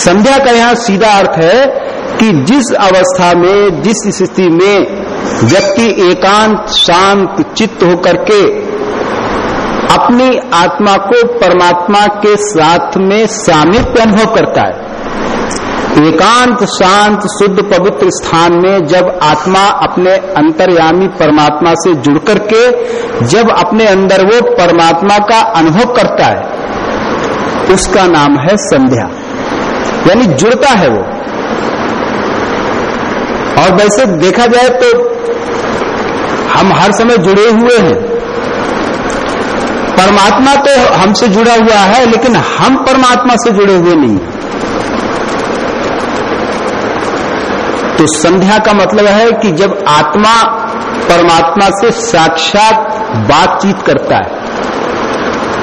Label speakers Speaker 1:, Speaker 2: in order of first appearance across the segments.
Speaker 1: संध्या का यहाँ सीधा अर्थ है कि जिस अवस्था में, जिस स्थिति में व्यक्ति एकांत, शांत, चित्त होकर के अपनी आत्मा को परमात्मा के साथ में सामिप्य अनुभव करता है। एकांत, शांत, शुद्ध, पवित्र स्थान में जब आत्मा अपने अंतर्यामी परमात्मा से जुड़ करके जब अपने अंदर वो परमात्मा का अनुभव करता है, उसका नाम है संध्या। यानी जुड़ता है वो। और वैसे देखा जाए तो हम हर समय जुड़े हुए हैं। परमात्मा तो हमसे जुड़ा हुआ है, लेकिन हम परमात्मा से जुड़े हुए नहीं। तो संध्या का मतलब है कि जब आत्मा परमात्मा से साक्षात बातचीत करता है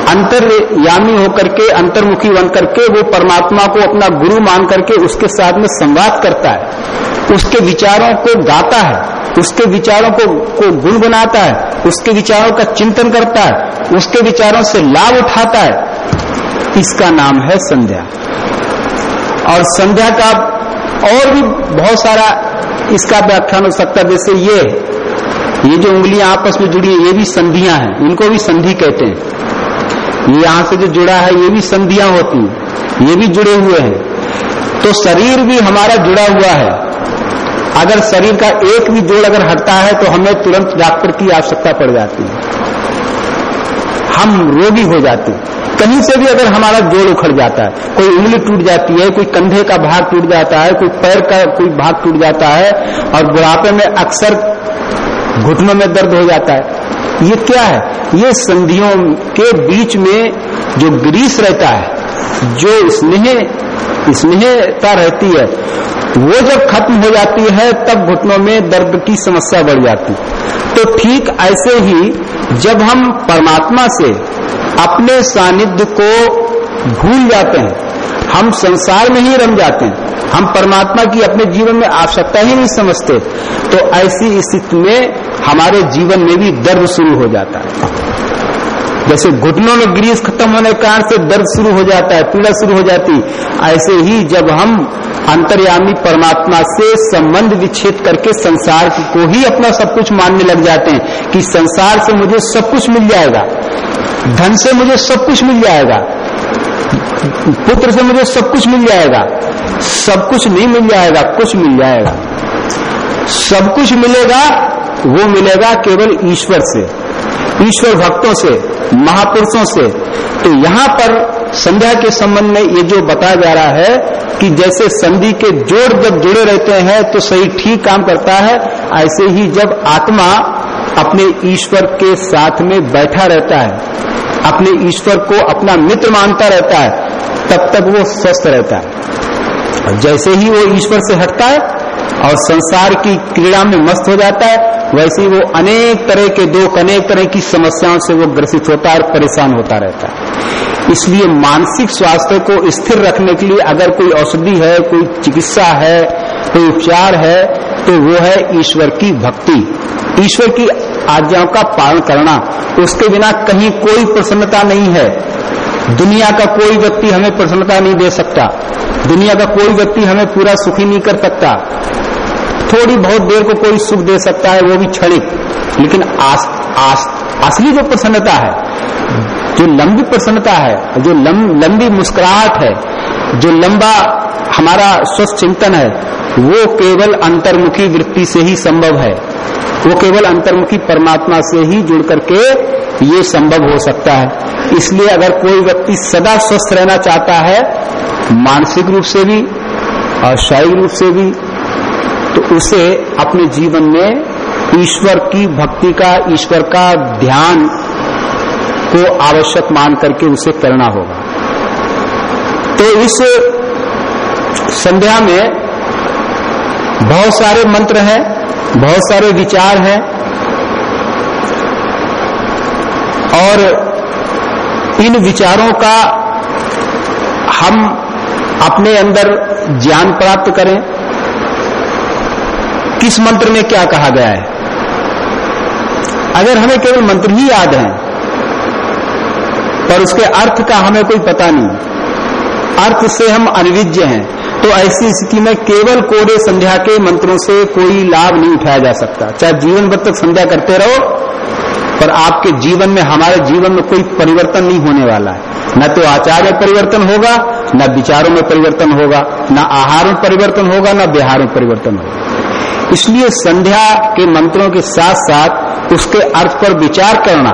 Speaker 1: अंतर्यामी होकर के अंतर्मुखी बन करके वो परमात्मा को अपना गुरु मान करके उसके साथ में संवाद करता है। उसके विचारों को गाता है उसके विचारों को, को गुनगुनाता है उसके विचारों का चिंतन करता है उसके विचारों से लाभ उठाता है। इसका नाम है संध्या। और संध्या का और भी बहुत सारा इसका व्याख्यान हो सकता है जैसे ये ये जो उंगलियाँ आपस में जुड़ी है ये भी संधियाँ हैं इनको भी संधि कहते हैं। ये यहाँ से जो जुड़ा है, ये भी संधियाँ होती हैं, ये भी जुड़े हुए हैं। तो शरीर भी हमारा जुड़ा हुआ है। अगर शरीर का एक भी जोड़ अगर हटता है तो हमें तुरंत डॉक्टर की आवश्यकता पड़ जाती है। हम रोगी हो जाते हैं। कहीं से भी अगर हमारा जोड़ उखड़ जाता है, कोई उंगली टूट जाती है, कोई कंधे का भाग टूट जाता है, कोई पैर का कोई भाग टूट जाता है, और बुढ़ापे में अक्सर घुटनों में दर्द हो जाता है ये क्या है? ये संधियों के बीच में जो ग्रीस रहता है, जो स्नेह, स्नेहता रहती है, वो जब खत्म हो जाती है, तब घुटनों में दर्द की समस्या बढ़ जाती। तो ठीक ऐसे ही जब हम परमात्मा से अपने सानिध्य को भूल जाते हैं, हम संसार में ही रम जाते हैं, हम परमात्मा की अपने जीवन में आवश्यकता ही नहीं समझते तो ऐसी स्थिति में हमारे जीवन में भी दर्द शुरू हो जाता है। जैसे घुटनों में ग्रीस खत्म होने के कारण से दर्द शुरू हो जाता है, पीड़ा शुरू हो जाती। ऐसे ही जब हम अंतर्यामी परमात्मा से संबंध विच्छेद करके संसार को ही अपना सब कुछ मानने लग जाते हैं कि संसार से मुझे सब कुछ मिल जाएगा, धन से मुझे सब कुछ मिल जाएगा, पुत्र से मुझे सब कुछ मिल जाएगा, सब कुछ नहीं मिल जाएगा, कुछ मिल जाएगा। सब कुछ मिलेगा वो मिलेगा केवल ईश्वर से, ईश्वर भक्तों से, महापुरुषों से। तो यहाँ पर संध्या के संबंध में ये जो बताया जा रहा है कि जैसे संधि के जोड़ जब जुड़े रहते हैं तो सही ठीक काम करता है, ऐसे ही जब आत्मा अपने ईश्वर के साथ में बैठा रहता है, अपने ईश्वर को अपना मित्र मानता रहता है, तब तक वो स्वस्थ रहता है। जैसे ही वो ईश्वर से हटता है, और संसार की क्रीड़ा में मस्त हो जाता है वैसे वो अनेक तरह के दुख, अनेक तरह की समस्याओं से वो ग्रसित होता है और परेशान होता रहता है। इसलिए मानसिक स्वास्थ्य को स्थिर रखने के लिए अगर कोई औषधि है, कोई चिकित्सा है, कोई उपचार है तो वो है ईश्वर की भक्ति। ईश्वर की आज्ञाओं का पालन करना, उसके बिना कहीं कोई प्रसन्नता नहीं है। दुनिया का कोई व्यक्ति हमें प्रसन्नता नहीं दे सकता। दुनिया का कोई व्यक्ति हमें पूरा सुखी नहीं कर सकता। थोड़ी बहुत देर को कोई सुख दे सकता है वो भी क्षणिक। लेकिन आस, आस, असली जो प्रसन्नता है जो लंबी प्रसन्नता है जो लम, लंबी मुस्कुराहट है जो लंबा हमारा स्वस्थ चिंतन है वो केवल अंतर्मुखी वृत्ति से ही संभव है। वो केवल अंतर्मुखी परमात्मा से ही जुड़ करके ये संभव हो सकता है। इसलिए अगर कोई व्यक्ति सदा स्वस्थ रहना चाहता है मानसिक रूप से भी और शारीरिक रूप से भी तो उसे अपने जीवन में ईश्वर की भक्ति का, ईश्वर का ध्यान को आवश्यक मान करके उसे करना होगा। तो इस संध्या में बहुत सारे मंत्र हैं, बहुत सारे विचार हैं और इन विचारों का हम अपने अंदर ज्ञान प्राप्त करें। किस मंत्र में क्या कहा गया है? अगर हमें केवल मंत्र ही याद है, पर उसके अर्थ का हमें कोई पता नहीं, अर्थ से हम अनिविज्य हैं तो ऐसी स्थिति में केवल कोरे संध्या के मंत्रों से कोई लाभ नहीं उठाया जा सकता। चाहे जीवन भर तक संध्या करते रहो, पर आपके जीवन में, हमारे जीवन में कोई परिवर्तन नहीं होने वाला है। न तो आचार में परिवर्तन होगा, न विचारों में परिवर्तन होगा, न आहार में परिवर्तन होगा, न व्यवहार में परिवर्तन होगा। इसलिए संध्या के मंत्रों के साथ साथ उसके अर्थ पर विचार करना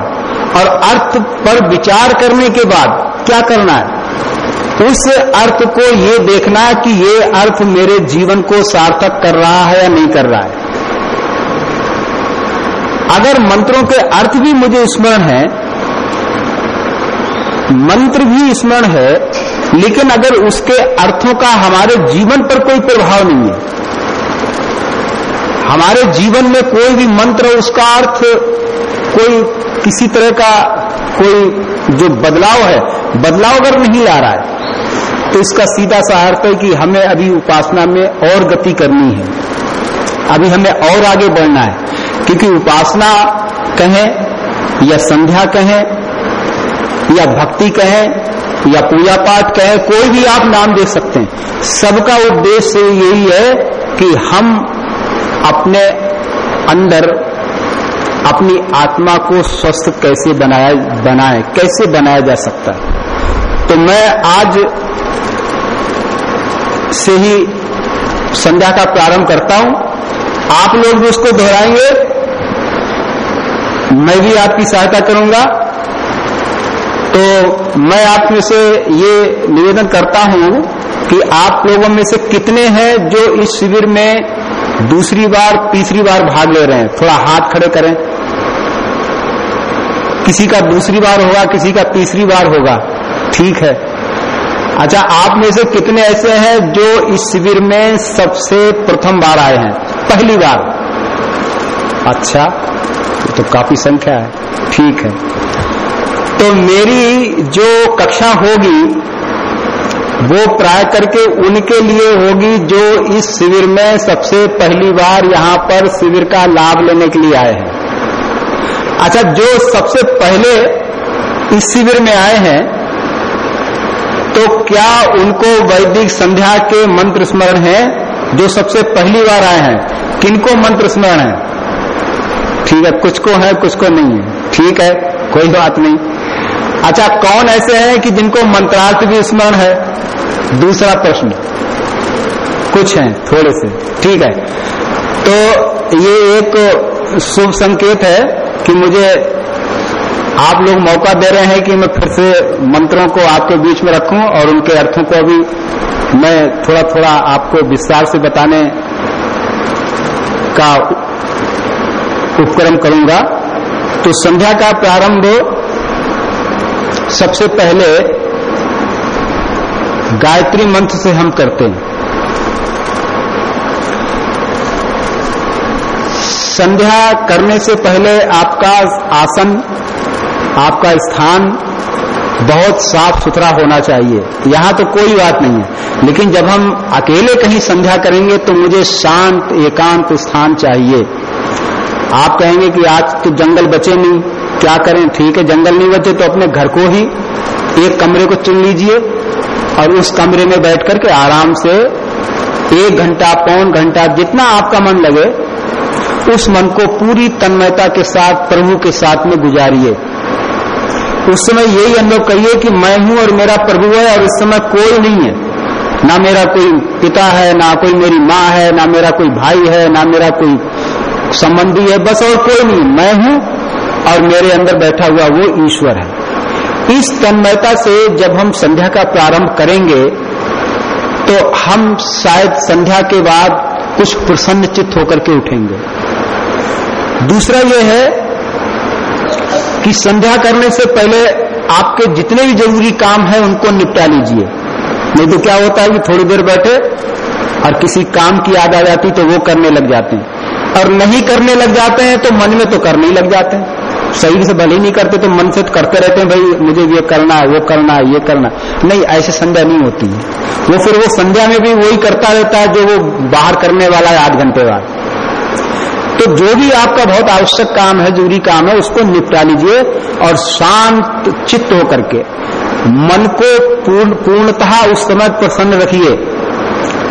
Speaker 1: और अर्थ पर विचार करने के बाद क्या करना है? उस अर्थ को ये देखना कि ये अर्थ मेरे जीवन को सार्थक कर रहा है या नहीं कर रहा है। अगर मंत्रों के अर्थ भी मुझे स्मरण है, मंत्र भी स्मरण है, लेकिन अगर उसके अर्थों का हमारे जीवन पर कोई प्रभाव नहीं है हमारे जीवन में कोई भी मंत्र, उसका अर्थ कोई किसी तरह का कोई जो बदलाव है, बदलाव अगर नहीं ला रहा है तो इसका सीधा सा अर्थ है कि हमें अभी उपासना में और गति करनी है। अभी हमें और आगे बढ़ना है, क्योंकि उपासना कहें, या संध्या कहें, या भक्ति कहें, या पूजा पाठ कहें, कोई भी आप नाम दे सकते हैं। सबका उद्देश्य यही है कि हम अपने अंदर अपनी आत्मा को स्वस्थ कैसे बनाया, बनाए, कैसे बनाया जा सकता है? तो मैं आज से ही संध्या का प्रारंभ करता हूँ। आप लोग भी उसको दोहराएँगे। मैं भी आपकी सहायता करूँगा। तो मैं आप में से ये निवेदन करता हूँ कि आप लोगों में से कितने हैं जो इस शिविर में दूसरी बार, तीसरी बार भाग ले रहे हैं। थोड़ा हाथ खड़े करें। किसी का दूसरी बार होगा, किसी का तीसरी बार होगा। ठीक है। अच्छा आप में से कितने ऐसे हैं जो इस शिविर में सबसे प्रथम बार आए हैं? पहली बार। अच्छा तो काफ़ी संख्या है। ठीक है। तो मेरी जो कक्षा होगी वो प्राय करके उनके लिए होगी जो इस शिविर में सबसे पहली बार यहाँ पर शिविर का लाभ लेने के लिए आए हैं। अच्छा जो सबसे पहले इस शिविर में आए हैं तो क्या उनको वैदिक संध्या के मंत्र स्मरण है, जो सबसे पहली बार आए हैं? किनको मंत्र स्मरण है? ठीक है, कुछ को है, कुछ को नहीं है। ठीक है, कोई बात नहीं। अच्छा कौन ऐसे हैं कि जिनको मंत्रार्थ भी स्मरण है? दूसरा प्रश्न। कुछ हैं, थोड़े से। ठीक है। तो ये एक शुभ संकेत है कि मुझे आप लोग मौका दे रहे हैं कि मैं फिर से मंत्रों को आपके बीच में रखूँ और उनके अर्थों को भी मैं थोड़ा थोड़ा आपको विस्तार से बताने का उपक्रम करूँगा। तो संध्या का प्रारंभ सबसे पहले गायत्री मंत्र से हम करते हैं। संध्या करने से पहले आपका आसन, आपका स्थान बहुत साफ़ सुथरा होना चाहिए। यहाँ तो कोई बात नहीं है। लेकिन जब हम अकेले कहीं संध्या करेंगे तो मुझे शांत, एकांत स्थान चाहिए। आप कहेंगे कि आज तो जंगल बचे नहीं। क्या करें? ठीक है, जंगल नहीं बचे तो अपने घर को ही एक कमरे को चुन लीजिए। और उस कमरे में बैठ करके आराम से एक घंटा, पौन घंटा जितना आपका मन लगे, उस मन को पूरी तन्मयता के साथ, प्रभु के साथ में गुजारिए। उस समय यही अनुभव करिए कि मैं हूँ और मेरा प्रभु है और इस समय कोई नहीं है। ना मेरा कोई पिता है, ना कोई मेरी माँ है, ना मेरा कोई भाई है, ना मेरा कोई संबंधी है, बस और कोई नहीं। मैं हूँ और मेरे अंदर बैठा हुआ वो ईश्वर है। इस तन्मयता से जब हम संध्या का प्रारंभ करेंगे तो हम शायद संध्या के बाद कुछ प्रसन्न चित्त होकर के उठेंगे। दूसरा यह है कि संध्या करने से पहले आपके जितने भी ज़रूरी काम है, उनको निपटा लीजिए। नहीं तो क्या होता है कि थोड़ी देर बैठे और किसी काम की याद आ जाती तो वो करने लग जाते और नहीं करने लग जाते हैं तो मन में तो करने ही लग जाते हैं। शरीर से भले ही नहीं करते तो मन से तो करते रहते हैं, भाई, मुझे ये करना है, वो करना है, ये करना नहीं, ऐसे संध्या नहीं होती। है वो फिर वो संध्या में भी वही करता रहता है जो वो बाहर करने वाला है आठ घंटे बाद। तो जो भी आपका बहुत आवश्यक काम है, ज़रूरी काम है, उसको निपटा लीजिए और शांत चित्त होकर के। मन को पूर्ण, पूर्णतः उस समय प्रसन्न रखिए।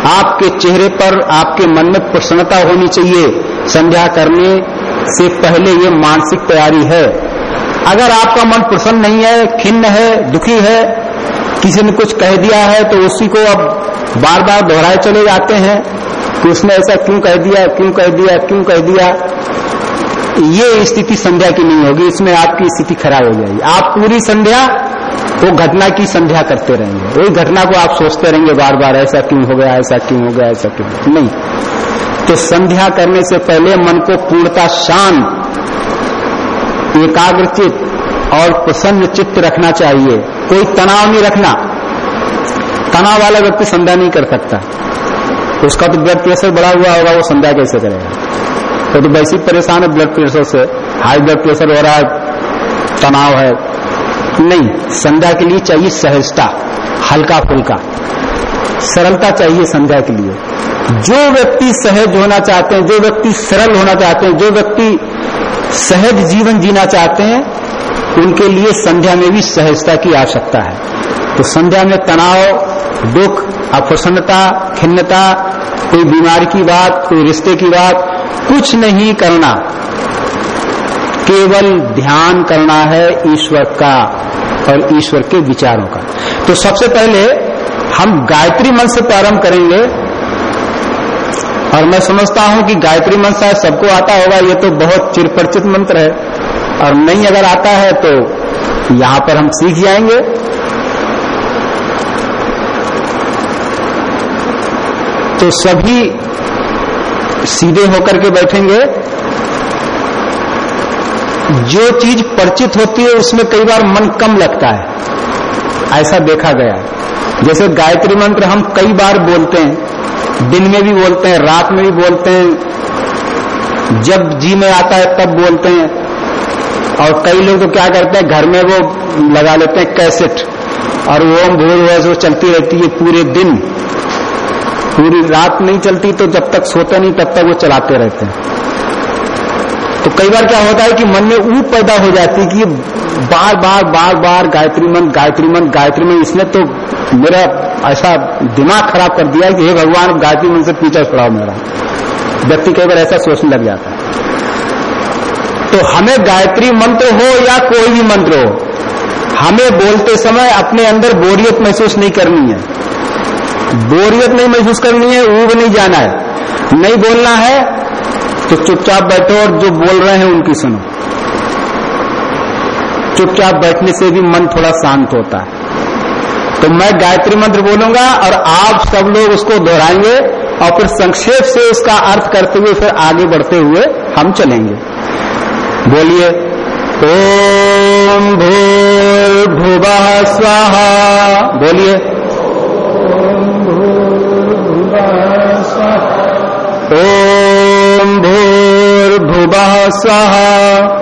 Speaker 1: आपके चेहरे पर, आपके मन में प्रसन्नता होनी चाहिए। संध्या करने से पहले ये मानसिक तैयारी है। अगर आपका मन प्रसन्न नहीं है, खिन्न है, दुखी है, किसी ने कुछ कह दिया है तो उसी को अब बार बार दोहराए चले जाते हैं कि उसने ऐसा क्यों कह दिया, क्यों कह दिया, क्यों कह दिया। ये स्थिति संध्या की नहीं होगी, इसमें आपकी स्थिति खराब हो जाएगी। आप पूरी संध्या वो घटना की संध्या करते रहेंगे। वही घटना को आप सोचते रहेंगे बार बार ऐसा क्यों हो गया, ऐसा क्यों हो गया, ऐसा क्यों नहीं। तो संध्या करने से पहले मन को पूर्णता शांत एकाग्रचित और प्रसन्न चित्त रखना चाहिए। कोई तनाव नहीं रखना। तनाव वाला व्यक्ति संध्या नहीं कर सकता। उसका तो ब्लड प्रेशर बढ़ा हुआ होगा वो संध्या कैसे करेगा? तो, तो वैसे परेशान है ब्लड प्रेशर से। हाई ब्लड प्रेशर हो रहा है तनाव है। नहीं संध्या के लिए चाहिए सहजता हल्का फुल्का सरलता चाहिए संध्या के लिए। जो व्यक्ति सहज होना चाहते हैं, जो व्यक्ति सरल होना चाहते हैं, जो व्यक्ति सहज जीवन जीना चाहते हैं, उनके लिए संध्या में भी सहजता की आवश्यकता है। तो संध्या में तनाव, दुख, अप्रसन्नता, खिन्नता, कोई बीमारी की बात, कोई रिश्ते की बात, कुछ नहीं करना। केवल ध्यान करना है ईश्वर का और ईश्वर के विचारों का। तो सबसे पहले हम गायत्री मंत्र से प्रारंभ करेंगे। और मैं समझता हूँ कि गायत्री मंत्र शायद सबको आता होगा, ये तो बहुत चिरपरिचित मंत्र है। और नहीं अगर आता है तो यहाँ पर हम सीख जाएँगे। तो सभी सीधे होकर के बैठेंगे। जो चीज़ परिचित होती है, उसमें कई बार मन कम लगता है। ऐसा देखा गया। जैसे गायत्री मंत्र हम कई बार बोलते हैं। दिन में भी बोलते हैं, रात में भी बोलते हैं। जब जी में आता है, तब बोलते हैं। और कई लोग तो क्या करते हैं, घर में वो लगा लेते हैं कैसेट। और वो भूल वो चलती रहती है पूरे दिन। पूरी रात नहीं चलती तो जब तक सोते नहीं, तब तक वो चलाते रहते हैं। तो कई बार क्या होता है कि मन में ऊप पैदा हो जाती कि बार बार बार बार गायत्री मन गायत्री मन गायत्री मन। इसने तो मेरा ऐसा दिमाग खराब कर दिया कि हे भगवान गायत्री मन से पीछा छुड़ाओ मेरा। व्यक्ति कई बार ऐसा सोचने लग जाता है। तो हमें गायत्री मंत्र हो या कोई भी मंत्र हो, हमें बोलते समय अपने अंदर बोरियत महसूस नहीं करनी है। बोरियत नहीं महसूस करनी है, ऊब नहीं जाना है। नहीं बोलना है तो चुपचाप बैठो और जो बोल रहे हैं उनकी सुनो। चुपचाप बैठने से भी मन थोड़ा शांत होता है। तो मैं गायत्री मंत्र बोलूँगा और आप सब लोग उसको दोहराएँगे और फिर संक्षेप से उसका अर्थ करते हुए फिर आगे बढ़ते हुए हम चलेंगे। बोलिए, ओम भूर्भुव स्वाहा। बोलिए, ओम भूर्भुवः स्वः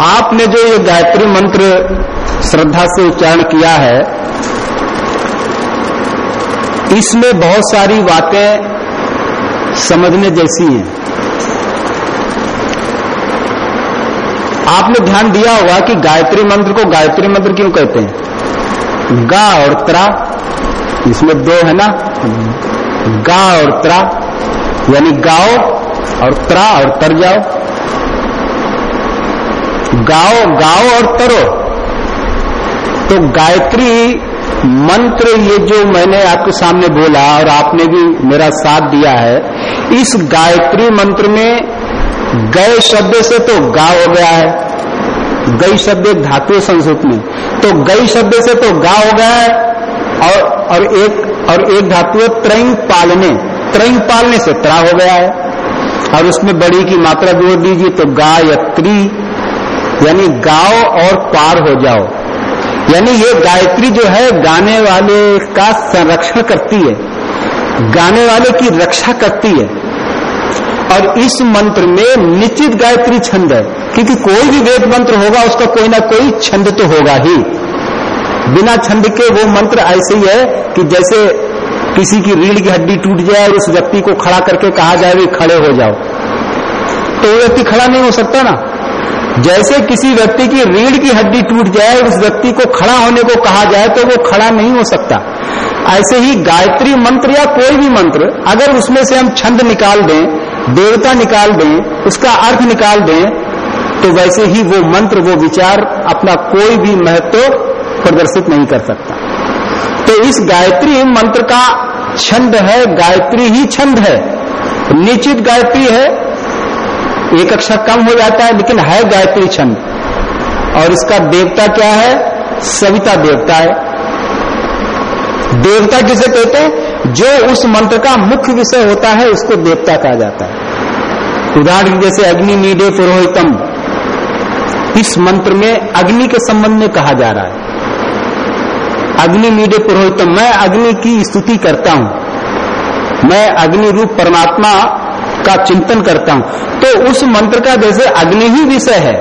Speaker 1: आपने जो ये गायत्री मंत्र श्रद्धा से उच्चारण किया है, इसमें बहुत सारी बातें समझने जैसी हैं। आपने ध्यान दिया होगा कि गायत्री मंत्र को गायत्री मंत्र क्यों कहते हैं? गा और त्रा, इसमें दो है ना? गा और त्रा, यानी गाओ और त्रा और तर जाओ। गाओ गाओ और तरो। तो गायत्री मंत्र ये जो मैंने आपके सामने बोला और आपने भी मेरा साथ दिया है, इस गायत्री मंत्र में गए शब्द से तो गा हो गया है, गई शब्द एक धातु संस्कृत में। तो गई शब्द से तो गा हो गया है और और एक और एक धातु है त्रैंग पालने त्रैंग पालने से त्रा हो गया है। और उसमें बड़ी की मात्रा जोड़ दीजिए तो गायत्री यानी गाओ और पार हो जाओ। यानी ये गायत्री जो है, गाने वाले का संरक्षण करती है। गाने वाले की रक्षा करती है। और इस मंत्र में निश्चित गायत्री छंद है, क्योंकि कोई भी वेद मंत्र होगा, उसका कोई ना कोई छंद तो होगा ही। बिना छंद के वो मंत्र ऐसे ही है कि जैसे किसी की रीढ़ की हड्डी टूट जाए और उस व्यक्ति को खड़ा करके कहा जाए भी खड़े हो जाओ। तो वो व्यक्ति खड़ा नहीं हो सकता ना। जैसे किसी व्यक्ति की रीढ़ की हड्डी टूट जाए, उस व्यक्ति को खड़ा होने को कहा जाए तो वो खड़ा नहीं हो सकता। ऐसे ही गायत्री मंत्र या कोई भी मंत्र, अगर उसमें से हम छंद निकाल दें, देवता निकाल दें, उसका अर्थ निकाल दें तो वैसे ही वो मंत्र, वो विचार अपना कोई भी महत्व प्रदर्शित नहीं कर सकता। तो इस गायत्री मंत्र का छंद है, गायत्री ही छंद है। निश्चित गायत्री है एक अक्षर कम हो जाता है, लेकिन है गायत्री छंद। और इसका देवता क्या है? सविता देवता है। देवता किसे कहते हैं, जो उस मंत्र का मुख्य विषय होता है, उसको देवता कहा जाता है। उदाहरण जैसे अग्नि नीडे पुरोहितम। इस मंत्र में अग्नि के संबंध में कहा जा रहा है। अग्नि मीडे पुरोहितम, मैं अग्नि की स्तुति करता हूँ। मैं अग्नि रूप परमात्मा का चिंतन करता हूँ। तो उस मंत्र का जैसे अग्नि ही विषय है,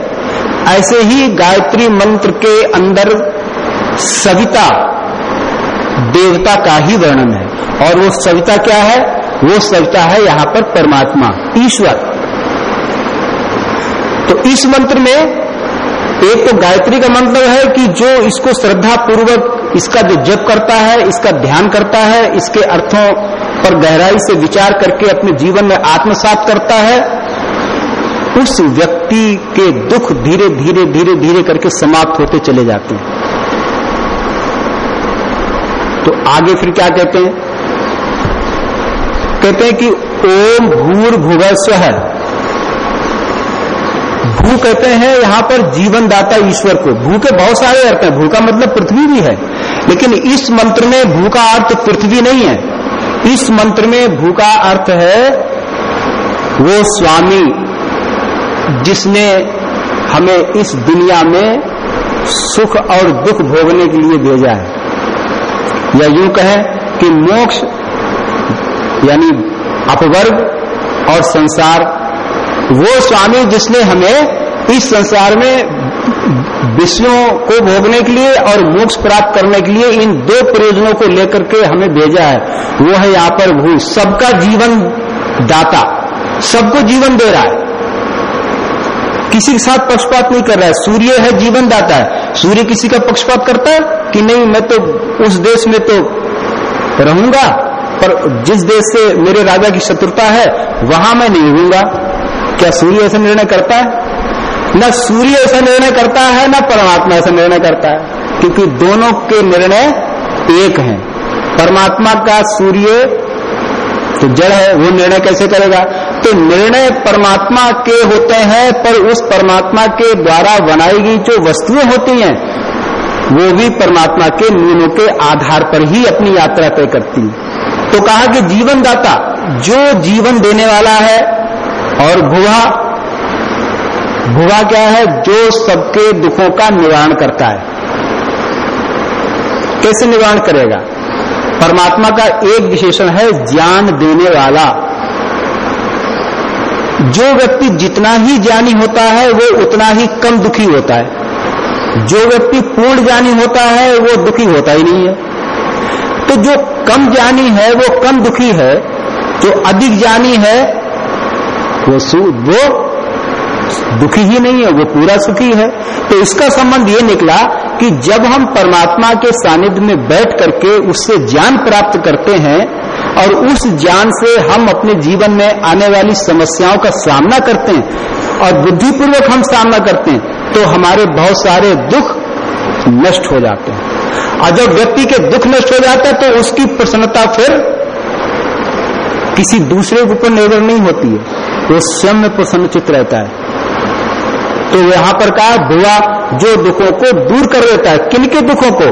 Speaker 1: ऐसे ही गायत्री मंत्र के अंदर सविता, देवता का ही वर्णन है। और वो सविता क्या है? वो सविता है यहाँ पर परमात्मा, ईश्वर। तो इस मंत्र में एक तो गायत्री का मतलब है कि जो इसको श्रद्धा पूर्वक इसका जो जप करता है, इसका ध्यान करता है, इसके अर्थों पर गहराई से विचार करके अपने जीवन में आत्मसात करता है, उस व्यक्ति के दुख धीरे धीरे धीरे धीरे करके समाप्त होते चले जाते हैं। तो आगे फिर क्या कहते हैं? कहते हैं कि ओम भूर भुवस्व है। भू कहते हैं यहाँ पर जीवन दाता ईश्वर को। भू के बहुत सारे अर्थ हैं। भू का मतलब पृथ्वी भी है। लेकिन इस मंत्र में भू का अर्थ पृथ्वी नहीं है। इस मंत्र में भू का अर्थ है, वो स्वामी जिसने हमें इस दुनिया में सुख और दुख भोगने के लिए भेजा है। या यूँ कहें कि मोक्ष, यानी अपवर्ग और संसार, वो स्वामी जिसने हमें इस संसार में विषयों को भोगने के लिए और मोक्ष प्राप्त करने के लिए इन दो प्रयोजनों को लेकर के हमें भेजा है। वो है यहाँ पर भू सबका जीवन दाता। सबको जीवन दे रहा है। किसी के साथ पक्षपात नहीं कर रहा है। सूर्य है, जीवन दाता है। सूर्य किसी का पक्षपात करता है कि नहीं, मैं तो उस देश में तो रहूँगा, पर जिस देश से मेरे राजा की शत्रुता है, वहाँ मैं नहीं रहूँगा क्या सूर्य ऐसा निर्णय करता है? न सूर्य ऐसा निर्णय करता है, न परमात्मा ऐसा निर्णय करता है। क्योंकि दोनों के निर्णय एक हैं। परमात्मा का सूर्य तो जड़ है, वो निर्णय कैसे करेगा? तो निर्णय परमात्मा के होते हैं, पर उस परमात्मा के द्वारा बनाई गई जो वस्तुएँ होती हैं, वो भी परमात्मा के नियमों के आधार पर ही अपनी यात्रा तय करती है। तो कहा कि जीवन दाता जो जीवन देने वाला है, और भुआ भुआ क्या है? जो सबके दुखों का निवारण करता है। कैसे निवारण करेगा? परमात्मा का एक विशेषण है, ज्ञान देने वाला। जो व्यक्ति जितना ही ज्ञानी होता है, वो उतना ही कम दुखी होता है। जो व्यक्ति पूर्ण ज्ञानी होता है, वो दुखी होता ही नहीं है। तो जो कम ज्ञानी है, वो कम दुखी है। जो अधिक ज्ञानी है, वो वो दुखी ही नहीं है, वो पूरा सुखी है। तो इसका संबंध ये निकला कि जब हम परमात्मा के सानिध्य में बैठ करके उससे ज्ञान प्राप्त करते हैं और उस ज्ञान से हम अपने जीवन में आने वाली समस्याओं का सामना करते हैं और बुद्धिपूर्वक हम सामना करते हैं तो हमारे बहुत सारे दुख नष्ट हो जाते हैं। और जब व्यक्ति के दुख नष्ट हो जाता है तो उसकी प्रसन्नता फिर किसी दूसरे के ऊपर निर्भर नहीं होती है। वो स्वयं में प्रसन्न चित्त रहता है। तो यहाँ पर कहा भुआ जो दुखों को दूर कर देता है, किन के दुखों को?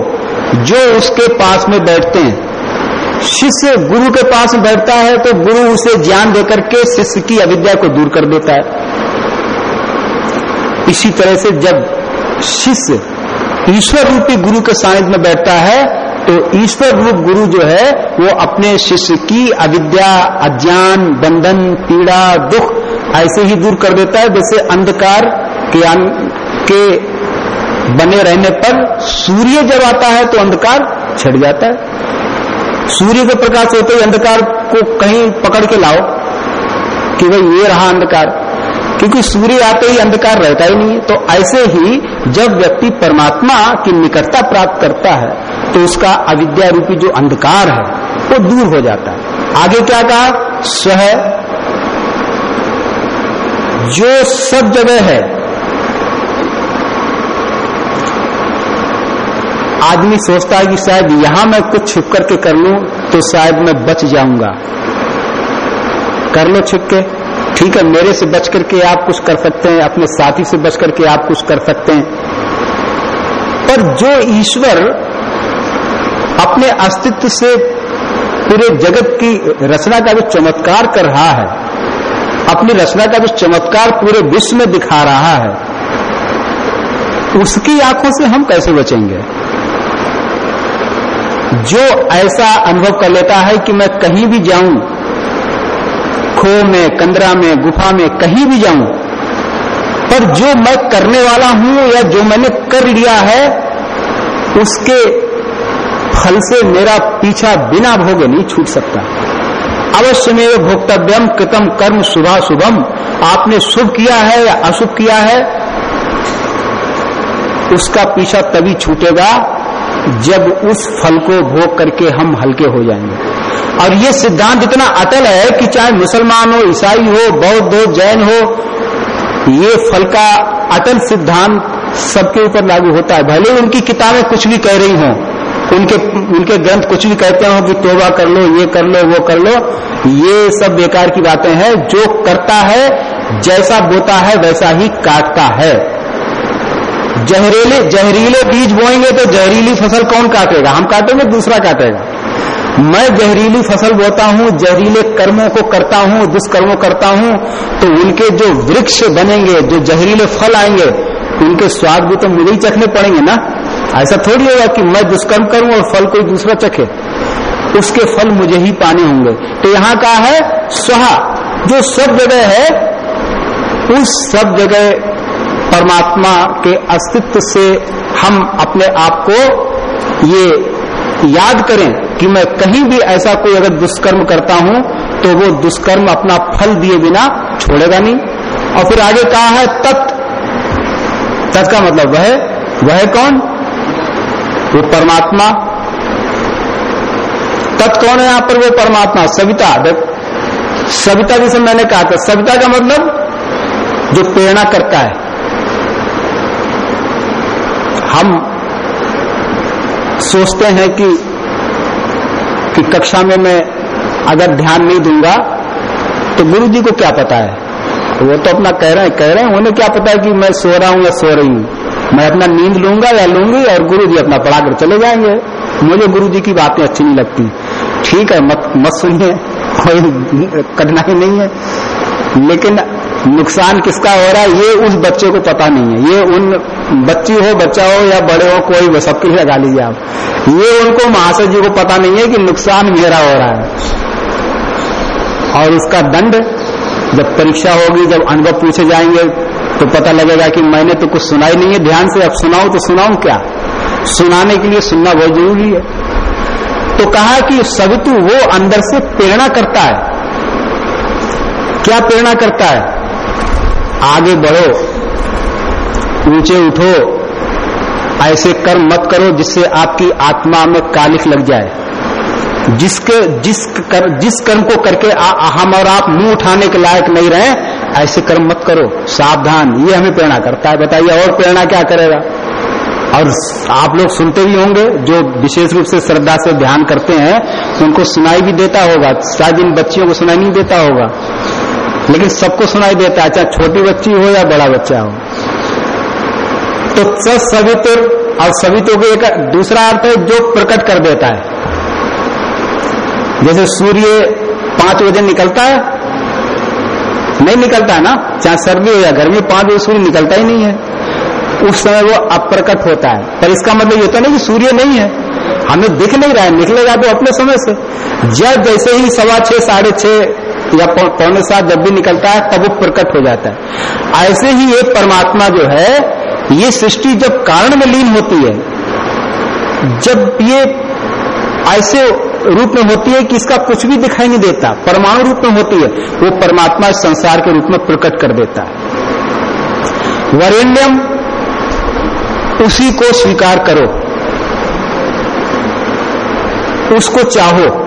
Speaker 1: जो उसके पास में बैठते हैं। शिष्य गुरु के पास में बैठता है तो गुरु उसे ज्ञान देकर के शिष्य की अविद्या को दूर कर देता है। इसी तरह से जब शिष्य ईश्वर रूपी गुरु के सानिध्य में बैठता है तो ईश्वर रूप गुरु जो है, वो अपने शिष्य की अविद्या, अज्ञान, बंधन, पीड़ा, दुख ऐसे ही दूर कर देता है, जैसे अंधकार के, के बने रहने पर सूर्य जब आता है तो अंधकार छिड़ जाता है। सूर्य के प्रकाश होते ही अंधकार को कहीं पकड़ के लाओ कि भाई ये रहा अंधकार। क्योंकि सूर्य आते ही अंधकार रहता ही नहीं है। तो ऐसे ही जब व्यक्ति परमात्मा की निकटता प्राप्त करता है तो उसका अविद्या रूपी जो अंधकार है वो तो दूर हो जाता है। आगे क्या कहा? स्व जो सब जगह है आदमी सोचता है कि शायद यहाँ मैं कुछ छुप करके कर लूँ तो शायद मैं बच जाऊँगा। कर लो छुप के। ठीक है, मेरे से बच करके आप कुछ कर सकते हैं, अपने साथी से बच करके आप कुछ कर सकते हैं। पर जो ईश्वर अपने अस्तित्व से पूरे जगत की रचना का जो चमत्कार कर रहा है, अपनी रचना का जो चमत्कार पूरे विश्व में दिखा रहा है, उसकी आँखों से हम कैसे बचेंगे? जो ऐसा अनुभव कर लेता है कि मैं कहीं भी जाऊँ खो में, कंदरा में, गुफा में कहीं भी जाऊँ, पर जो मैं करने वाला हूँ या जो मैंने कर लिया है, उसके फल से मेरा पीछा बिना भोगे नहीं छूट सकता। अवश्य में भोक्तव्यम कृतम कर्म शुभा शुभम। आपने शुभ किया है या अशुभ किया है, उसका पीछा तभी छूटेगा जब उस फल को भोग करके हम हल्के हो जाएँगे। और ये सिद्धांत इतना अटल है कि चाहे मुसलमान हो, ईसाई हो, बौद्ध हो, जैन हो, ये फल का अटल सिद्धांत सबके ऊपर लागू होता है। भले उनकी किताबें कुछ भी कह रही हों, उनके उनके ग्रंथ कुछ भी कहते हो कि तोबा कर लो, ये कर लो, वो कर लो, ये सब बेकार की बातें हैं। जो करता है, जैसा बोता है, वैसा ही काटता है। जहरीले जहरीले बीज बोएँगे तो जहरीली फ़सल कौन काटेगा? हम काटेंगे, दूसरा काटेगा। मैं जहरीली फ़सल बोता हूँ, जहरीले कर्मों को करता हूँ, दुष्कर्मों करता हूँ तो उनके जो वृक्ष बनेंगे, जो जहरीले फल आएँगे, उनके स्वाद भी तो मुझे ही चखने पड़ेंगे ना? ऐसा थोड़ी होगा कि मैं दुष्कर्म करूँ और फल कोई दूसरा चखे। उसके फल मुझे ही पाने होंगे। तो यहाँ का है स्वहा जो सब जगह है, उस सब जगह परमात्मा के अस्तित्व से हम अपने आप को ये याद करें कि मैं कहीं भी ऐसा कोई अगर दुष्कर्म करता हूँ तो वो दुष्कर्म अपना फल दिए बिना छोड़ेगा नहीं। और फिर आगे कहा है, तत्। तत् का मतलब वह वह कौन? वो परमात्मा। तत् कौन है यहाँ पर वो परमात्मा? सविता। सविता जिसे मैंने कहा था, सविता का मतलब जो प्रेरणा करता है। हम सोचते हैं कि कि कक्षा में मैं अगर ध्यान नहीं दूँगा तो गुरु जी को क्या पता है? वो तो अपना कह रहे हैं, कह रहे हैं, उन्हें क्या पता है कि मैं सो रहा हूँ या सो रही हूँ? मैं अपना नींद लूँगा या लूँगी और गुरु जी अपना पढ़ाकर चले जाएँगे? मुझे गुरु जी की बातें अच्छी नहीं लगती। ठीक है, मत मत सुनिए, कोई कठिनाई नहीं है। लेकिन नुकसान किसका हो रहा है, ये उस बच्चे को पता नहीं है। ये उन बच्ची हो, बच्चा हो या बड़े हो, कोई सबके लिए लगा लीजिए आप ये उनको महाशय जी को पता नहीं है कि नुकसान मेरा हो रहा है। और उसका दंड जब परीक्षा होगी, जब अनुभव पूछे जाएँगे तो पता लगेगा कि मैंने तो कुछ सुनाई नहीं है। ध्यान से अब सुनाऊं तो सुनाऊ क्या? सुनाने के लिए सुनना बहुत ज़रूरी है। तो कहा कि सवितु वो अंदर से प्रेरणा करता है। क्या प्रेरणा करता है? आगे बढ़ो ऊँचे उठो ऐसे कर्म मत करो जिससे आपकी आत्मा में कालिक लग जाए। जिसके जिस कर, जिस कर्म को करके आ, हम और आप मुँह उठाने के लायक नहीं रहे ऐसे कर्म मत करो। सावधान ये हमें प्रेरणा करता है। बताइए और प्रेरणा क्या करेगा? और आप लोग सुनते भी होंगे जो विशेष रूप से श्रद्धा से ध्यान करते हैं उनको सुनाई भी देता होगा। शायद इन बच्चियों को सुनाई नहीं देता होगा। लेकिन सबको सुनाई देता है, चाहे छोटी बच्ची हो या बड़ा बच्चा हो। तो सवितुर, और सवितु के एक दूसरा अर्थ है जो प्रकट कर देता है। जैसे सूर्य पाँच बजे निकलता है, नहीं निकलता है ना? चाहे सर्दी हो या गर्मी, पाँच बजे सूर्य निकलता ही नहीं है। उस समय वो अप्रकट होता है। पर इसका मतलब ये तो नहीं कि सूर्य नहीं है। हमें दिख नहीं रहा है, निकलेगा तो अपने समय से। जब जैसे ही सवा छह, साढ़े छह या पौने सात जब भी निकलता है, तब वो प्रकट हो जाता है। ऐसे ही एक परमात्मा जो है, ये सृष्टि जब कारण में लीन होती है, जब ये ऐसे रूप में होती है कि इसका कुछ भी दिखाई नहीं देता, परमाणु रूप में होती है, वो परमात्मा संसार के रूप में प्रकट कर देता है। वरेण्यम, उसी को स्वीकार करो, उसको चाहो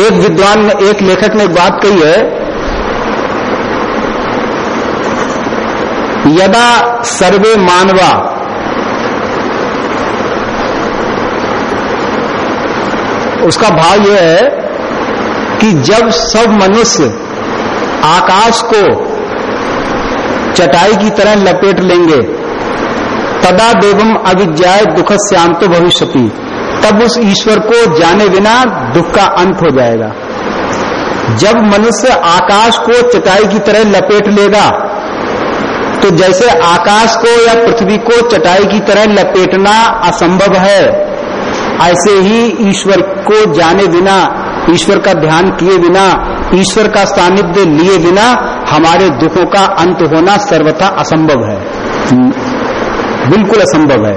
Speaker 1: एक विद्वान ने, एक लेखक ने एक बात कही है। यदा सर्वे मानवा। उसका भाव यह है कि जब सब मनुष्य आकाश को चटाई की तरह लपेट लेंगे, तदा देवम अविज्ञाय दुख श्यांतो भविष्यति। तब उस ईश्वर को जाने बिना दुख का अंत हो जाएगा। जब मनुष्य आकाश को चटाई की तरह लपेट लेगा तो जैसे आकाश को या पृथ्वी को चटाई की तरह लपेटना असंभव है, ऐसे ही ईश्वर को जाने बिना, ईश्वर का ध्यान किए बिना, ईश्वर का सानिध्य लिए बिना हमारे दुखों का अंत होना सर्वथा असंभव है। बिल्कुल असंभव है।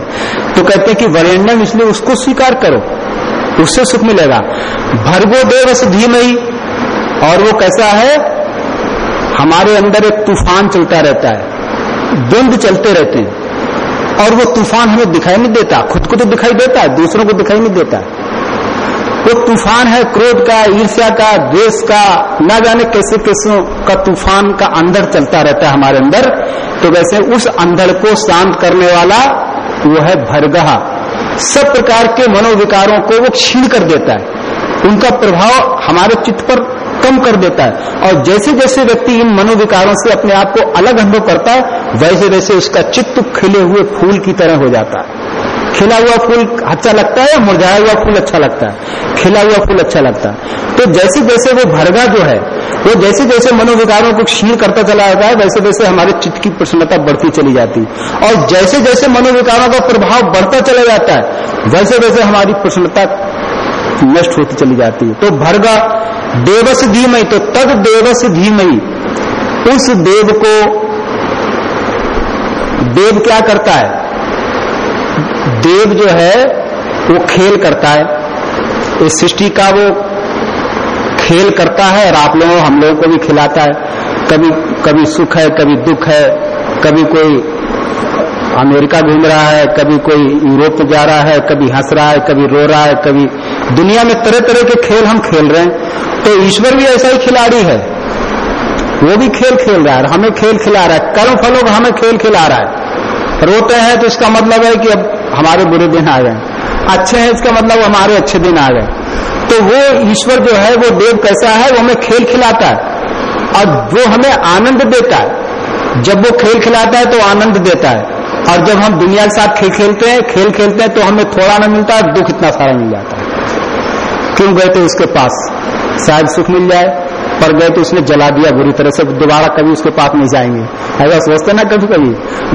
Speaker 1: तो कहते हैं कि वरेण्यम इसलिए उसको स्वीकार करो, उससे सुख मिलेगा। भर्गो देव से धीमई और वो कैसा है? हमारे अंदर एक तूफ़ान चलता रहता है द्वंद चलते रहते हैं, और वो तूफ़ान हमें दिखाई नहीं देता, खुद को तो दिखाई देता है, दूसरों को दिखाई नहीं देता। वो तूफ़ान है क्रोध का, ईर्ष्या का, द्वेष का, न जाने कैसे कैसे का तूफ़ान का अंदर चलता रहता है हमारे अंदर। तो वैसे उस अंधड़ को शांत करने वाला वो है भरगहा। सब प्रकार के मनोविकारों को वो छीण कर देता है। उनका प्रभाव हमारे चित्त पर कम कर देता है। और जैसे जैसे व्यक्ति इन मनोविकारों से अपने आप को अलग अनुभव करता है वैसे वैसे उसका चित्त खिले हुए फूल की तरह हो जाता है। खिला हुआ फूल अच्छा लगता है या मुरझाया हुआ फूल अच्छा लगता है? खिला हुआ फूल अच्छा लगता है। जैसे जैसे वो भरगा जो है, वो जैसे जैसे मनोविकारों को क्षीण करता चला जाता है वैसे वैसे हमारे चित्त की प्रसन्नता बढ़ती चली जाती है। और जैसे जैसे मनोविकारों का प्रभाव बढ़ता चला जाता है वैसे वैसे हमारी प्रसन्नता नष्ट होती चली जाती है। तो भरगा, देवस धीमई तो तद देवस धीमई उस देव को, देव क्या करता है? देव जो है, वो खेल करता है। इस सृष्टि का वो खेल करता है और आप लोगों हम लोगों को भी खिलाता है। कभी कभी सुख है, कभी दुख है। कभी कोई अमेरिका घूम रहा है, कभी कोई यूरोप जा रहा है, कभी हंस रहा है, कभी रो रहा है, कभी दुनिया में तरह तरह के खेल हम खेल रहे हैं। तो ईश्वर भी ऐसा ही खिलाड़ी है। वो भी खेल खेल रहा है हमें खेल खिला रहा है। कर्म फलों का हमें खेल खिला रहा है। रोते हैं तो इसका मतलब है कि अब हमारे बुरे दिन आ गए अच्छे हैं, इसका मतलब हमारे अच्छे दिन आ गए तो वो ईश्वर जो है, वो देव कैसा है, वो हमें खेल खिलाता है। और वो हमें आनंद देता है, जब वो खेल खिलाता है तो आनंद देता है। और जब हम दुनिया के साथ खेल खेलते हैं, खेल खेलते हैं तो हमें थोड़ा ना मिलता है, दुख इतना सारा मिल जाता है। क्यों गए थे उसके पास? शायद सुख मिल जाए, पर गए तो उसने जला दिया बुरी तरह से। दोबारा कभी उसके पास नहीं जाएँगे। ऐसा सोचते ना कभी कभी,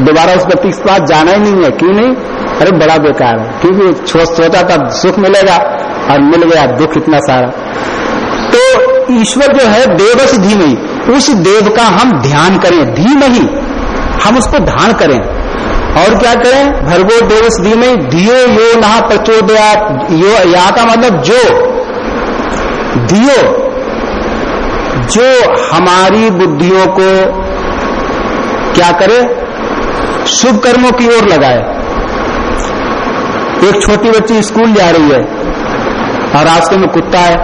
Speaker 1: दोबारा उस व्यक्ति के पास जाना ही नहीं है। क्यों नहीं? अरे बड़ा बेकार है। क्योंकि सोचा था सुख मिलेगा। और मिल गया दुख इतना सारा। तो ईश्वर जो है देवस धीमही उस देव का हम ध्यान करें, धीम ही। हम उसको ध्यान करें। और क्या करें? भरगो देवस धीमे दियो यो नहा प्रचोदया यो या का मतलब जो। दियो जो हमारी बुद्धियों को क्या करे? शुभ कर्मों की ओर लगाए। एक छोटी बच्ची स्कूल जा रही है। और रास्ते में कुत्ता है।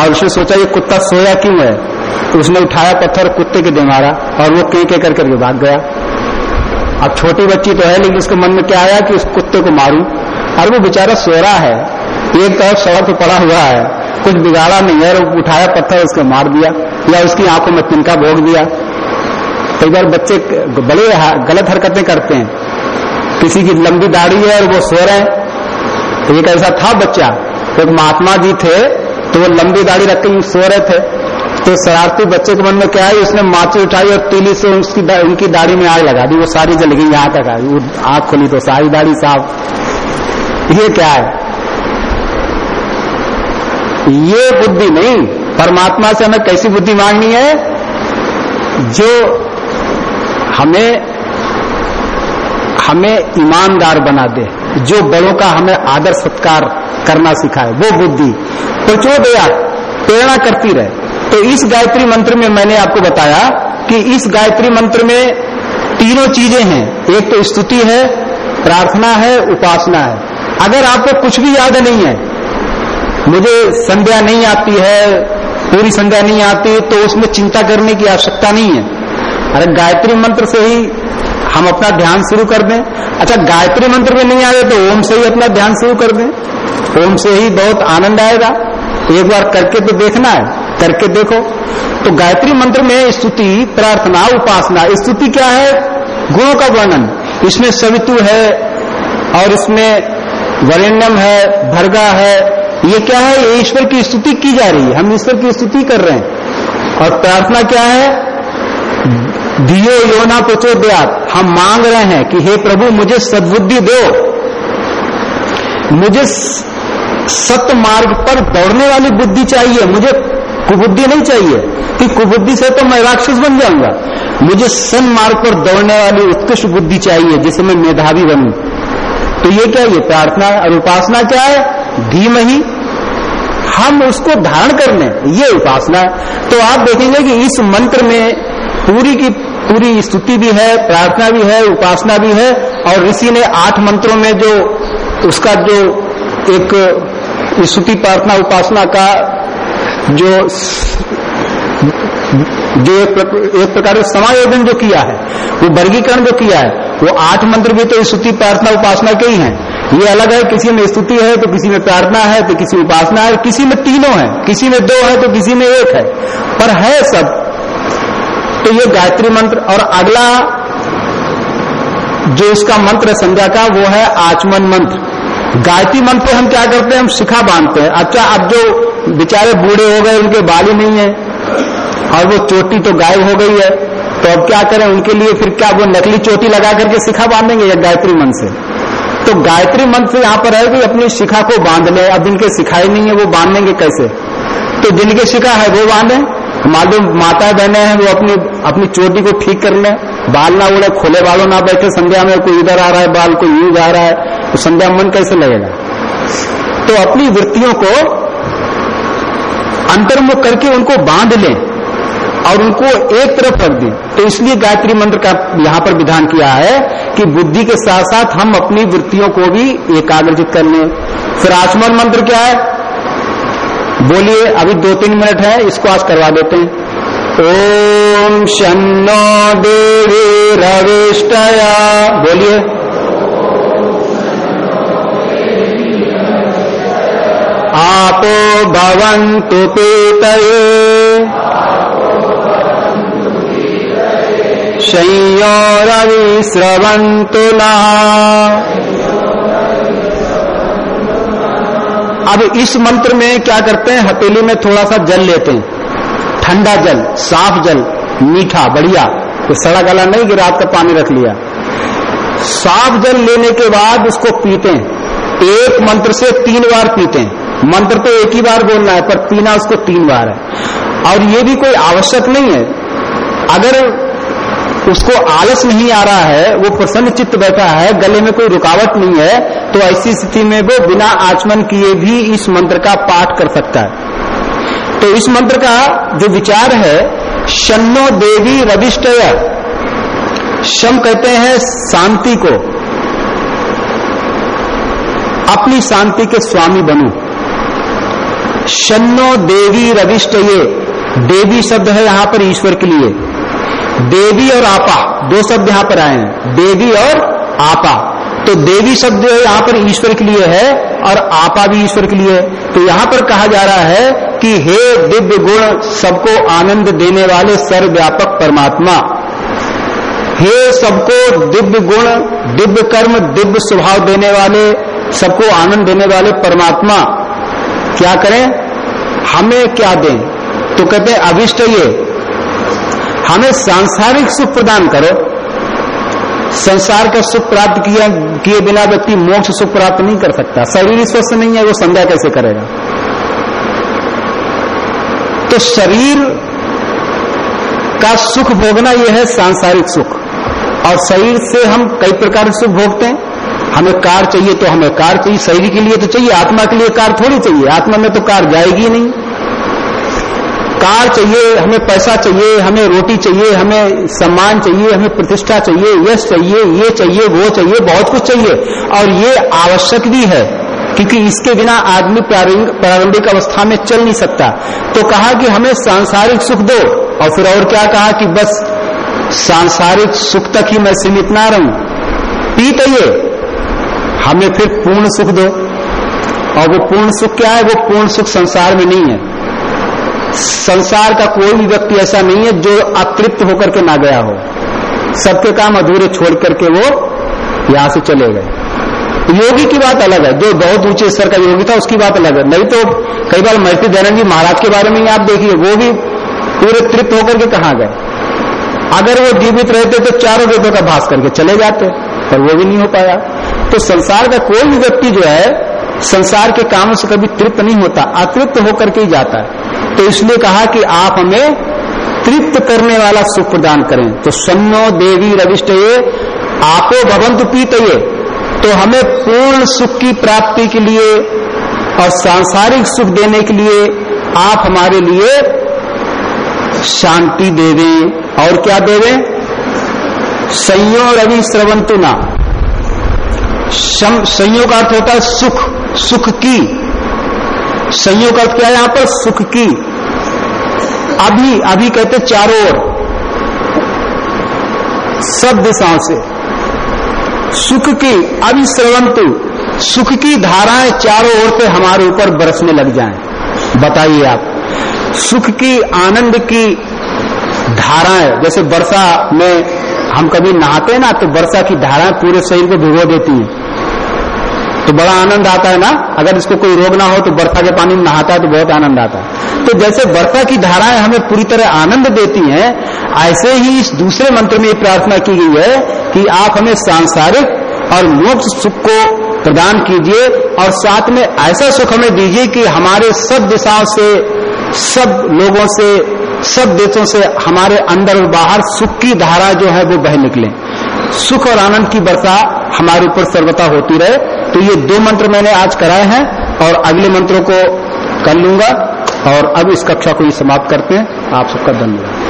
Speaker 1: और उसने सोचा, ये कुत्ता सोया क्यों है? उसने उठाया पत्थर कुत्ते के दे मारा और वो के के कर करके भाग गया। अब छोटी बच्ची तो है, लेकिन उसके मन में क्या आया कि उस कुत्ते को मारूं? और वो बेचारा सो रहा है। एक तरफ़ सड़क पर पड़ा हुआ है। कुछ बिगाड़ा नहीं है उठाया पत्थर उसको मार दिया या उसकी आँखों में तिनका भोग दिया। कई बार बच्चे बड़े गलत हरकतें करते हैं। किसी की लंबी दाढ़ी है और वो सो रहे हैं। एक ऐसा था बच्चा? एक महात्मा जी थे तो वो लंबी दाढ़ी रख के सो रहे थे। तो शरारती बच्चे के मन में क्या है उसने माची उठाई और तीली से उसकी दा, उनकी दाढ़ी में आग लगा दी। वो सारी जल गई यहाँ तक आई। आग खोली तो सारी दाढ़ी साफ़। ये क्या है? ये बुद्धि नहीं। परमात्मा से हमें कैसी बुद्धि मांगनी है? जो हमें हमें ईमानदार बना दे। जो बड़ों का हमें आदर सत्कार करना सिखाए, वो बुद्धि। प्रचोदया प्रेरणा करती रहे। तो इस गायत्री मंत्र में मैंने आपको बताया कि इस गायत्री मंत्र में तीनों चीज़ें हैं। एक तो स्तुति है, प्रार्थना है, उपासना है। अगर आपको कुछ भी याद नहीं है, मुझे संध्या नहीं आती है, पूरी संध्या नहीं आती तो उसमें चिंता करने की आवश्यकता नहीं है। अरे गायत्री मंत्र से ही हम अपना ध्यान शुरू कर दें। अच्छा गायत्री मंत्र में नहीं आए तो ओम से ही अपना ध्यान शुरू कर दें। ओम से ही बहुत आनंद आएगा। एक बार करके तो देखना है। करके देखो। तो गायत्री मंत्र में स्तुति, प्रार्थना, उपासना, स्तुति क्या है? गुणों का वर्णन। इसमें सवितु है और इसमें वरेण्यम है, भरगा है। ये क्या है? ये ईश्वर की स्तुति की जा रही है। हम ईश्वर की स्तुति कर रहे हैं। और प्रार्थना क्या है? दियो योना प्रचोदयात हम मांग रहे हैं कि हे प्रभु, मुझे सद्बुद्धि दो। मुझे सत्य मार्ग पर दौड़ने वाली बुद्धि चाहिए। मुझे कुबुद्धि नहीं चाहिए। कि कुबुद्धि से तो मैं राक्षस बन जाऊँगा। मुझे सन मार्ग पर दौड़ने वाली उत्कृष्ट बुद्धि चाहिए जिसे मैं मेधावी बनू। तो ये क्या, ये प्रार्थना और उपासना क्या है? धीम ही। हम उसको धारण कर लें। ये उपासना। है तो आप देखेंगे कि इस मंत्र में पूरी की पूरी स्तुति भी है, प्रार्थना भी है, उपासना भी है, और ऋषि ने आठ मंत्रों में जो उसका जो एक स्तुति, प्रार्थना, उपासना का जो जो एक प्रकार से समायोजन जो किया है, वो वर्गीकरण जो किया है, वो आठ मंत्र भी तो स्तुति, प्रार्थना, उपासना के ही हैं। ये अलग है, किसी में स्तुति है तो किसी में प्रार्थना है तो किसी में उपासना है, किसी में तीनों है, किसी में दो है तो किसी में एक है। पर है सब तो ये गायत्री मंत्र और अगला जो इसका मंत्र है संध्या का, वो है आचमन मंत्र। गायत्री मंत्र हम क्या करते हैं? हम शिखा बांधते हैं। अच्छा अब जो बेचारे बूढ़े हो गए, उनके बाली नहीं है और वो चोटी तो गायब हो गई है तो अब क्या करें? उनके लिए फिर क्या वो नकली चोटी लगा करके शिखा बांधेंगे या गायत्री मंत्र से? तो गायत्री मंत्र यहाँ पर है कि अपनी शिखा को बाँध ले। अब जिनके सिखाई नहीं है, वो बांधेंगे कैसे? तो जिनके शिखा है, वो बांधे। मालूम माता बहने हैं, वो अपनी अपनी चोटी को ठीक कर ले। बाल ना उड़े, खोले बालों ना बैठे, संध्या में कोई इधर आ रहा है, बाल कोई यूँ जा रहा है तो संध्या मन कैसे लगेगा? तो अपनी वृत्तियों को अंतर्मुख करके उनको बाँध लें और उनको एक तरफ़ रख दें। तो इसलिए गायत्री मंत्र का यहाँ पर विधान किया है कि बुद्धि के साथ साथ हम अपनी वृत्तियों को भी एकाग्रचित कर लें। फिर आचमन मंत्र क्या है? बोलिए, अभी दो तीन मिनट है, इसको आज करवा देते हैं। ओम शनो देवी रविष्टया। बोलिए। आपो भवन्तु पीतये। संयोरविश्रवन्तु नः अब इस मंत्र में क्या करते हैं? हथेली में थोड़ा सा जल लेते हैं। ठंडा जल, साफ़ जल, मीठा, बढ़िया। तो सड़ा गला नहीं कि रात का पानी रख लिया। साफ़ जल लेने के बाद उसको पीते हैं। एक मंत्र से तीन बार पीते हैं। मंत्र तो एक ही बार बोलना है, पर पीना उसको तीन बार है। और ये भी कोई आवश्यक नहीं है। अगर उसको आलस नहीं आ रहा है, वो प्रसन्न चित्त बैठा है, गले में कोई रुकावट नहीं है तो ऐसी स्थिति में वो बिना आचमन किए भी इस मंत्र का पाठ कर सकता है। तो इस मंत्र का जो विचार है शनो देवी रविष्टय, शम कहते हैं शांति को। अपनी शांति के स्वामी बनो। शनो देवी रविष्ट ये देवी शब्द है यहाँ पर ईश्वर के लिए। देवी और आपा, दो शब्द यहाँ पर आए हैं। देवी और आपा। तो देवी शब्द यहाँ पर ईश्वर के लिए है और आपा भी ईश्वर के लिए है। तो यहाँ पर कहा जा रहा है कि हे दिव्य गुण, सबको आनंद देने वाले सर्वव्यापक परमात्मा। हे सबको दिव्य गुण, दिव्य कर्म, दिव्य स्वभाव देने वाले, सबको आनंद देने वाले परमात्मा। क्या करें? हमें क्या दें? तो कहते अभिष्ट ये हमें सांसारिक सुख प्रदान करो। संसार का सुख प्राप्त किया किए बिना व्यक्ति मोक्ष सुख प्राप्त नहीं कर सकता। शरीर स्वस्थ नहीं है, वो संध्या कैसे करेगा? तो शरीर का सुख भोगना यह है सांसारिक सुख। और शरीर से हम कई प्रकार के सुख भोगते हैं। हमें कार चाहिए तो हमें कार चाहिए। शरीर के लिए तो चाहिए, आत्मा के लिए कार थोड़ी चाहिए। आत्मा में तो कार जाएगी नहीं। कार चाहिए, हमें पैसा चाहिए, हमें रोटी चाहिए, हमें सम्मान चाहिए, हमें प्रतिष्ठा चाहिए, यश चाहिए, ये चाहिए, वो चाहिए, बहुत कुछ चाहिए। और ये आवश्यक भी है, क्योंकि इसके बिना आदमी प्रारंभिक अवस्था में चल नहीं सकता। तो कहा कि हमें सांसारिक सुख दो, और फिर और क्या कहा कि बस सांसारिक सुख तक ही मैं सीमित ना रहूँ। पीत ये, हमें फिर पूर्ण सुख दो। और वो पूर्ण सुख क्या है? वो पूर्ण सुख संसार में नहीं है। संसार का कोई भी व्यक्ति ऐसा नहीं है जो अतृप्त होकर के ना गया हो। सबके काम अधूरे छोड़ करके वो यहाँ से चले गए। योगी की बात अलग है। जो बहुत ऊँचे स्तर का योगी था, उसकी बात अलग है। नहीं तो कई बार महर्षि दयानंद जी महाराज के बारे में ही आप देखिए, वो भी पूरे तृप्त होकर के कहा गए? अगर वो जीवित रहते तो चारों वेदों का भाष करके चले जाते, पर वो भी नहीं हो पाया। तो संसार का कोई भी व्यक्ति जो है, संसार के कामों से कभी तृप्त नहीं होता, अतृप्त होकर के ही जाता है। तो इसलिए कहा कि आप हमें तृप्त करने वाला सुख प्रदान करें। तो सन्नो देवी रविष्ट ये आपो भवंत पीत ये तो हमें पूर्ण सुख की प्राप्ति के लिए और सांसारिक सुख देने के लिए आप हमारे लिए शांति दे दें और क्या दे दें संयो रवि श्रवंतु ना। संयोग का अर्थ होता है सुख सुख की संयोग अर्थ क्या है? यहाँ पर सुख की। अभी अभी कहते चारों ओर। सब दिशाओं से। सुख की अभिश्रवंतु सुख की धाराएँ चारों ओर से हमारे ऊपर बरसने लग जाएँ। बताइए आप। सुख की, आनंद की धाराएँ, जैसे वर्षा में हम कभी नहाते हैं ना तो वर्षा की धाराएँ पूरे शरीर को भिगो देती हैं। तो बड़ा आनंद आता है ना? अगर इसको कोई रोग ना हो तो बर्फा के पानी में नहाता है तो बहुत आनंद आता है। तो जैसे बर्फा की धाराएँ हमें पूरी तरह आनंद देती हैं, ऐसे ही इस दूसरे मंत्र में प्रार्थना की गई है कि आप हमें सांसारिक और मोक्ष सुख को प्रदान कीजिए और साथ में ऐसा सुख हमें दीजिए कि हमारे सब दिशाओं से, सब लोगों से, सब देशों से हमारे अंदर और बाहर सुख की धारा जो है वो बह निकले। सुख और आनंद की वर्षा हमारे ऊपर सर्वता होती रहे। तो ये दो मंत्र मैंने आज कराए हैं और अगले मंत्रों को कर लूँगा और अब इस कक्षा को ये समाप्त करते हैं। आप सबका धन्यवाद।